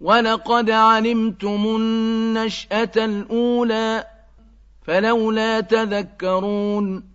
وَلَقَدْ عَلِمْتُمُ النَّشْأَةَ الْأُولَىٰ فَلَوْلَا تَذَكَّرُونَ